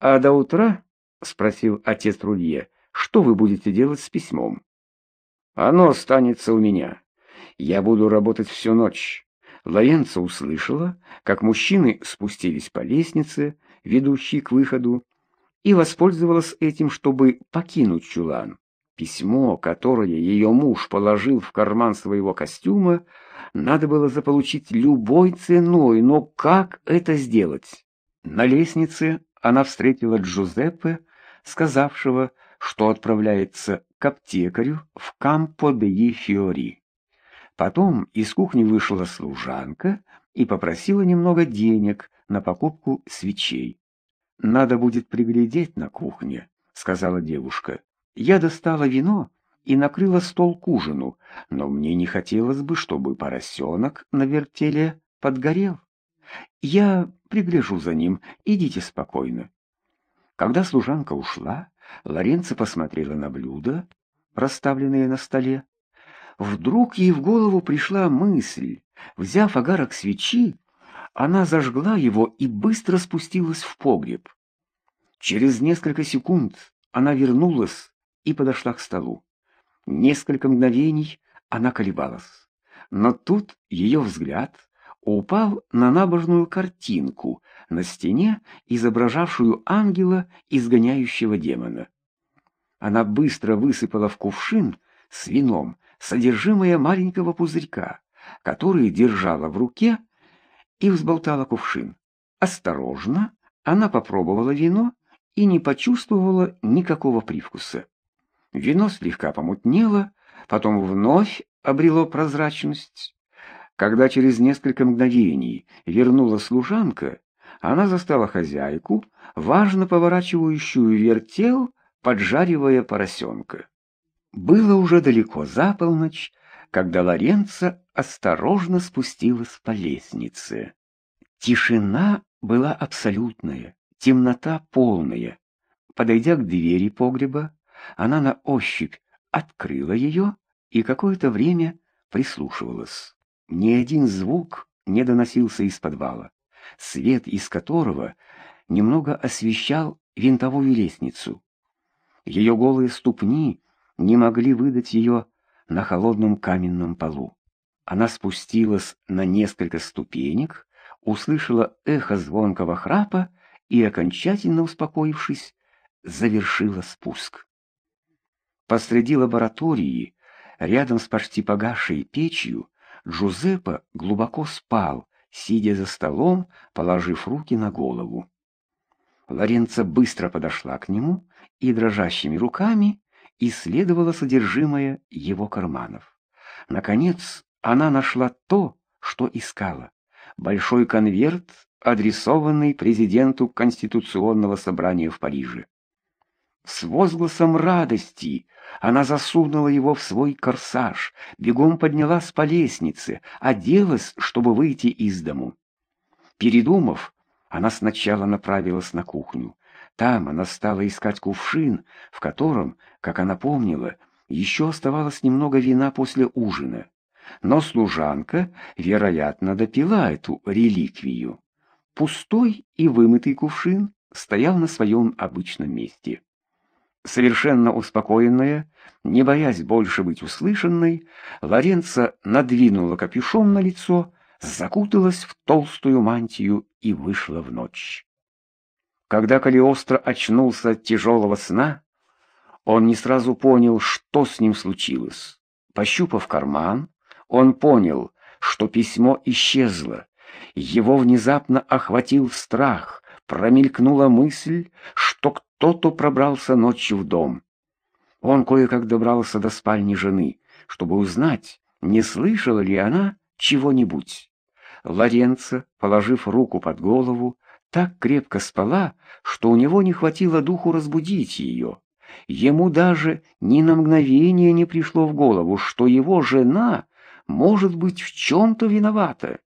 «А до утра?» — спросил отец Рулье. «Что вы будете делать с письмом?» «Оно останется у меня. Я буду работать всю ночь». Лоренцо услышала, как мужчины спустились по лестнице, ведущей к выходу, и воспользовалась этим, чтобы покинуть чулан. Письмо, которое ее муж положил в карман своего костюма, надо было заполучить любой ценой, но как это сделать? На лестнице она встретила Джузеппе, сказавшего, что отправляется к аптекарю в Кампо де Фиори. Потом из кухни вышла служанка и попросила немного денег на покупку свечей. «Надо будет приглядеть на кухне», — сказала девушка. «Я достала вино и накрыла стол к ужину, но мне не хотелось бы, чтобы поросенок на вертеле подгорел. Я пригляжу за ним, идите спокойно». Когда служанка ушла, Лоренцо посмотрела на блюда, расставленные на столе. Вдруг ей в голову пришла мысль. Взяв огарок свечи, она зажгла его и быстро спустилась в погреб. Через несколько секунд она вернулась и подошла к столу. Несколько мгновений она колебалась, но тут ее взгляд упал на набожную картинку на стене, изображавшую ангела, изгоняющего демона. Она быстро высыпала в кувшин с вином содержимое маленького пузырька, который держала в руке, и взболтала кувшин. Осторожно она попробовала вино и не почувствовала никакого привкуса. Вино слегка помутнело, потом вновь обрело прозрачность. Когда через несколько мгновений вернула служанка, она застала хозяйку, важно поворачивающую вертел, поджаривая поросенка. Было уже далеко за полночь, когда Лоренцо осторожно спустилась по лестнице. Тишина была абсолютная, темнота полная. Подойдя к двери погреба, она на ощупь открыла ее и какое-то время прислушивалась. Ни один звук не доносился из подвала, свет из которого немного освещал винтовую лестницу. Ее голые ступни не могли выдать ее на холодном каменном полу. Она спустилась на несколько ступенек, услышала эхо звонкого храпа и, окончательно успокоившись, завершила спуск. Посреди лаборатории, рядом с почти погасшей печью, Джузеппе глубоко спал, сидя за столом, положив руки на голову. Лоренца быстро подошла к нему и дрожащими руками исследовала содержимое его карманов. Наконец, она нашла то, что искала. Большой конверт, адресованный президенту Конституционного собрания в Париже. С возгласом радости она засунула его в свой корсаж, бегом поднялась по лестнице, оделась, чтобы выйти из дому. Передумав, она сначала направилась на кухню. Там она стала искать кувшин, в котором, как она помнила, еще оставалось немного вина после ужина. Но служанка, вероятно, допила эту реликвию. Пустой и вымытый кувшин стоял на своем обычном месте. Совершенно успокоенная, не боясь больше быть услышанной, Лоренца надвинула капюшон на лицо, закуталась в толстую мантию и вышла в ночь. Когда Калиостро очнулся от тяжелого сна, он не сразу понял, что с ним случилось. Пощупав карман, он понял, что письмо исчезло. Его внезапно охватил страх, промелькнула мысль, что кто-то пробрался ночью в дом. Он кое-как добрался до спальни жены, чтобы узнать, не слышала ли она чего-нибудь. Лоренцо, положив руку под голову, так крепко спала, что у него не хватило духу разбудить ее. Ему даже ни на мгновение не пришло в голову, что его жена может быть в чем-то виновата.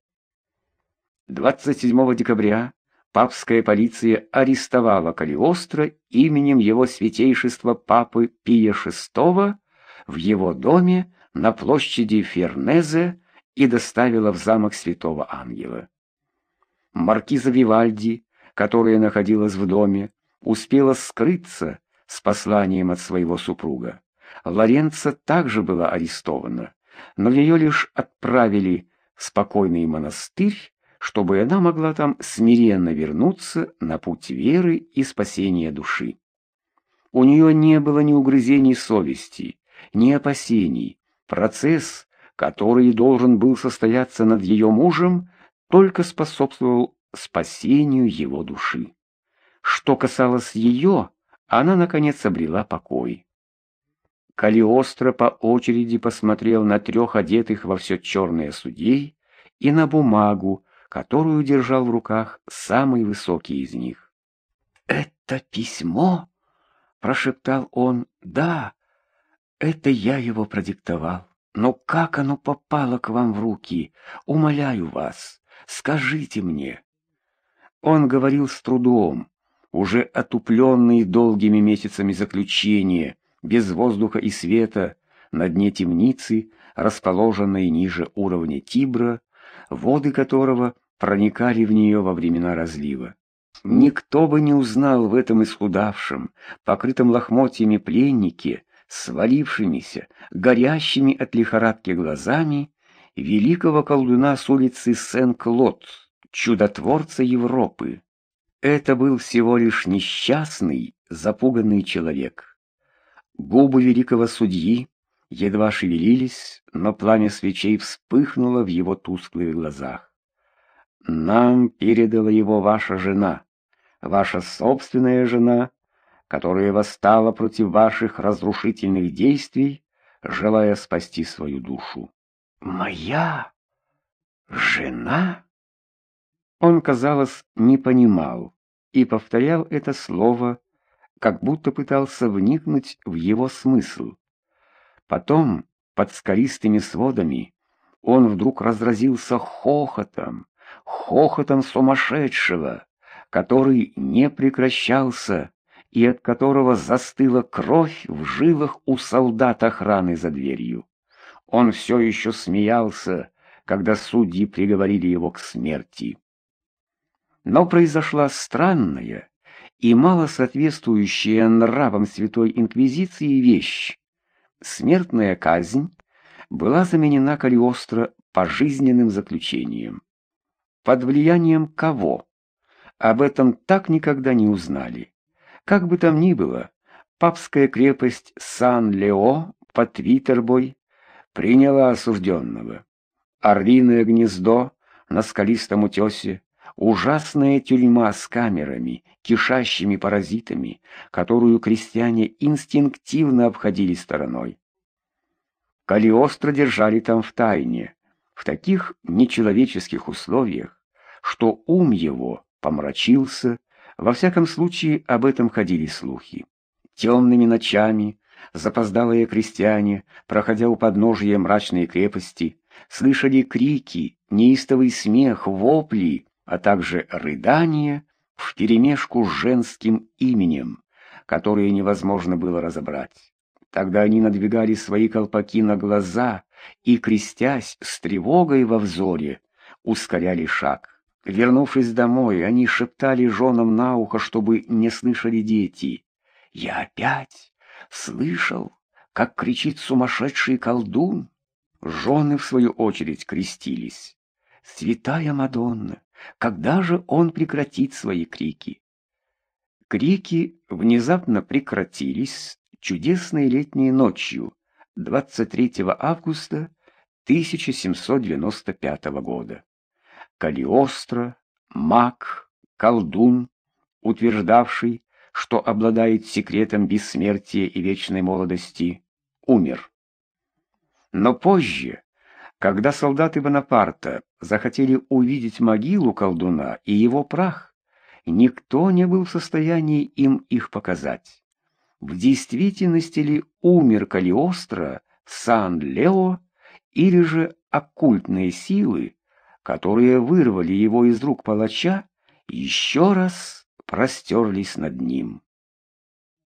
27 декабря папская полиция арестовала Калиостро именем его святейшества папы Пия VI в его доме на площади Фернезе и доставила в замок Святого Ангела. Маркиза Вивальди, которая находилась в доме, успела скрыться с посланием от своего супруга. Лоренца также была арестована, но ее лишь отправили в спокойный монастырь, чтобы она могла там смиренно вернуться на путь веры и спасения души. У нее не было ни угрызений совести, ни опасений. Процесс, который должен был состояться над ее мужем, только способствовал спасению его души. Что касалось ее, она, наконец, обрела покой. Калиостро по очереди посмотрел на трех одетых во все черное судей и на бумагу, которую держал в руках самый высокий из них. «Это письмо?» — прошептал он. «Да, это я его продиктовал. Но как оно попало к вам в руки? Умоляю вас, скажите мне». Он говорил с трудом, уже отупленный долгими месяцами заключения, без воздуха и света, на дне темницы, расположенной ниже уровня Тибра, воды которого проникали в нее во времена разлива. Никто бы не узнал в этом исхудавшем, покрытом лохмотьями пленнике, свалившимися, горящими от лихорадки глазами, великого колдуна с улицы Сен-Клод, чудотворца Европы. Это был всего лишь несчастный, запуганный человек. Губы великого судьи едва шевелились, но пламя свечей вспыхнуло в его тусклых глазах. «Нам передала его ваша жена, ваша собственная жена, которая восстала против ваших разрушительных действий, желая спасти свою душу». «Моя жена?» Он, казалось, не понимал и повторял это слово, как будто пытался вникнуть в его смысл. Потом, под скалистыми сводами, он вдруг разразился хохотом, хохотом сумасшедшего, который не прекращался и от которого застыла кровь в жилах у солдат охраны за дверью. Он все еще смеялся, когда судьи приговорили его к смерти. Но произошла странная и мало соответствующая нравам Святой Инквизиции вещь. Смертная казнь была заменена Калиостро пожизненным заключением. Под влиянием кого? Об этом так никогда не узнали. Как бы там ни было, папская крепость Сан-Лео под Витербой приняла осужденного. Орлиное гнездо на скалистом утесе ужасная тюрьма с камерами, кишащими паразитами, которую крестьяне инстинктивно обходили стороной. Калиостро держали там в тайне, в таких нечеловеческих условиях, что ум его помрачился, во всяком случае об этом ходили слухи. Темными ночами запоздалые крестьяне, проходя у подножия мрачной крепости, слышали крики, неистовый смех, вопли, а также рыдания вперемешку с женским именем, которое невозможно было разобрать. Тогда они надвигали свои колпаки на глаза и, крестясь с тревогой во взоре, ускоряли шаг. Вернувшись домой, они шептали женам на ухо, чтобы не слышали дети. «Я опять слышал, как кричит сумасшедший колдун». Жены, в свою очередь, крестились. «Святая Мадонна, когда же он прекратит свои крики? Крики внезапно прекратились чудесной летней ночью 23 августа 1795 года. Калиостро, маг, колдун, утверждавший, что обладает секретом бессмертия и вечной молодости, умер. Но позже, когда солдаты Бонапарта захотели увидеть могилу колдуна и его прах, никто не был в состоянии им их показать. В действительности ли умер Калиостро, Сан-Лео, или же оккультные силы, которые вырвали его из рук палача, еще раз простерлись над ним.